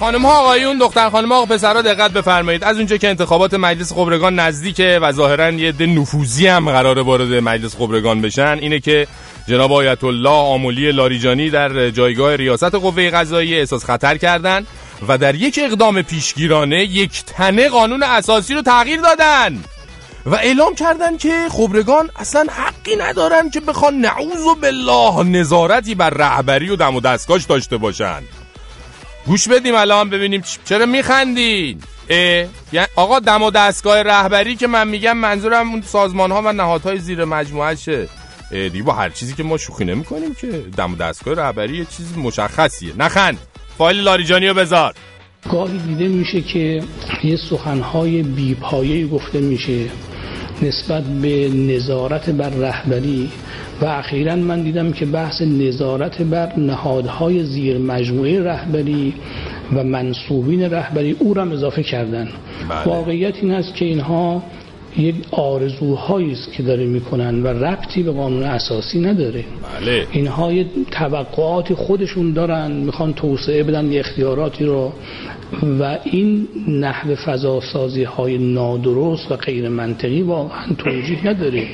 خانم ها آقایون دختر خانم ها پسرها دقت بفرمایید. از اونجا که انتخابات مجلس خبرگان نزدیکه و ظاهرا یه ده نفوذی هم قراره وارد مجلس خبرگان بشن. اینه که جناب آیت الله آمولی لاریجانی در جایگاه ریاست قوه قضاییه احساس خطر کردن و در یک اقدام پیشگیرانه یک تنه قانون اساسی رو تغییر دادن و اعلام کردن که خبرگان اصلا حقی ندارن که بخوان نعوذ بالله نظارتی بر رهبری و دم و دستگاش داشته باشن. گوش بدیم الان ببینیم چرا میخندین؟ یعنی آقا دم و دستگاه رهبری که من میگم منظورم اون سازمان ها و نهادهای زیر مجموعه شه. دیگه با هر چیزی که ما شوخی نمی کنیم که دم و دستگاه رهبری یه چیز مشخصیه. نخند. فایل لاریجانی رو بذار. گاهی دیده میشه که یه سخنهای بیپایه گفته میشه نسبت به نظارت بر رهبری. و اخیرا من دیدم که بحث نظارت بر نهادهای زیر مجموعه رهبری و منصوبین رهبری او را اضافه کردن بله. واقعیت این است که اینها یک آرزوهایی است که داره می‌کنن و ربطی به قانون اساسی نداره بله. اینها یه توقعات خودشون دارن می‌خوان توسعه بدن اختیاراتی رو و این نحو فضاسازی های نادرست و غیر منطقی واقعا توجیه نداره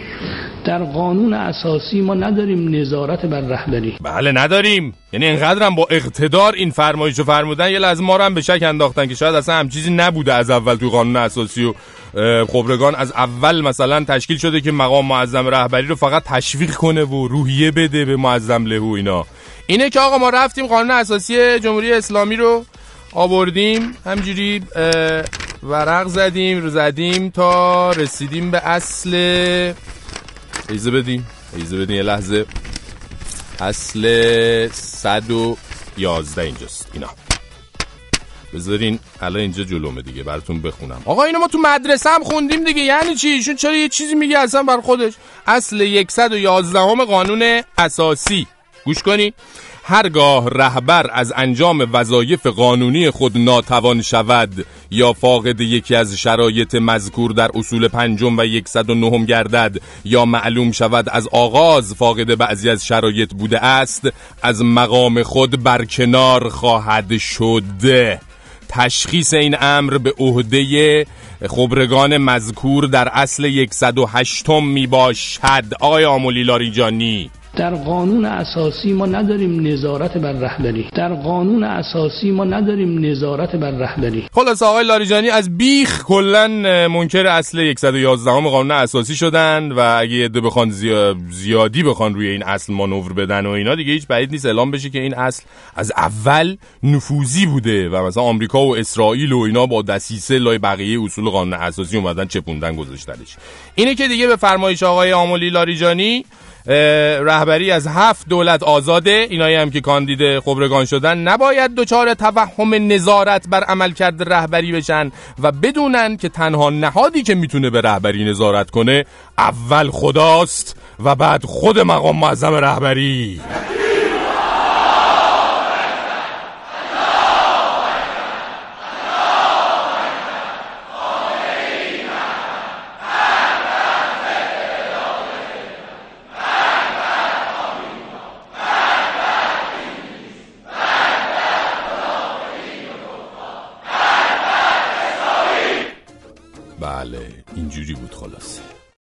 در قانون اساسی ما نداریم نظارت بر رهبری. بله نداریم. یعنی اینقدر با اقتدار این فرمایش رو فرمودن یه لازم ما رو هم به شک انداختن که شاید اصلا هم چیزی نبوده از اول تو قانون اساسی و خبرگان. از اول مثلا تشکیل شده که مقام معظم رهبری رو فقط تشویق کنه و روحیه بده به معظم لهو اینا. اینه که آقا ما رفتیم قانون اساسی جمهوری اسلامی رو آوردیم همجوری ورق زدیم رو زدیم تا رسیدیم به اصل ایزه بدیم ایزه بدیم یه لحظه. اصل 111 اینجاست. اینا. بذارین الان اینجا جلومه دیگه براتون بخونم. آقا اینو ما تو مدرسه هم خوندیم دیگه. یعنی چی؟ ایشون چرا یه چیزی میگه اصلا بر خودش؟ اصل 111 هم قانون اساسی. گوش کنی. هرگاه رهبر از انجام وظایف قانونی خود ناتوان شود یا فاقد یکی از شرایط مذکور در اصول پنجم و یکصد و نهم گردد یا معلوم شود از آغاز فاقد بعضی از شرایط بوده است از مقام خود برکنار خواهد شد. تشخیص این امر به عهده خبرگان مذکور در اصل 108 می باشد آقای آمولی لاریجانی. در قانون اساسی ما نداریم نظارت بر رهبری. در قانون اساسی ما نداریم نظارت بر رهبری. خلاص آقای لاریجانی از بیخ کلا منکر اصل 111 قانون اساسی شدن و اگه یه بخوان زیادی بخوان روی این اصل مانور بدن و اینا دیگه هیچ بعید نیست اعلام بشه که این اصل از اول نفوذی بوده و مثلا آمریکا و اسرائیل و اینا با دسیسه لای بقیه اصول قانون اساسی اومدن چپوندن گذاشتنش. اینه که دیگه به فرمایش آقای آمولی لاریجانی رهبری از هفت دولت آزاده. اینایی هم که کاندید خبرگان شدن نباید دچار توهم نظارت بر عملکرد رهبری بشن و بدونن که تنها نهادی که می‌تونه به رهبری نظارت کنه اول خداست و بعد خود مقام معظم رهبری. بله اینجوری بود خلاصه.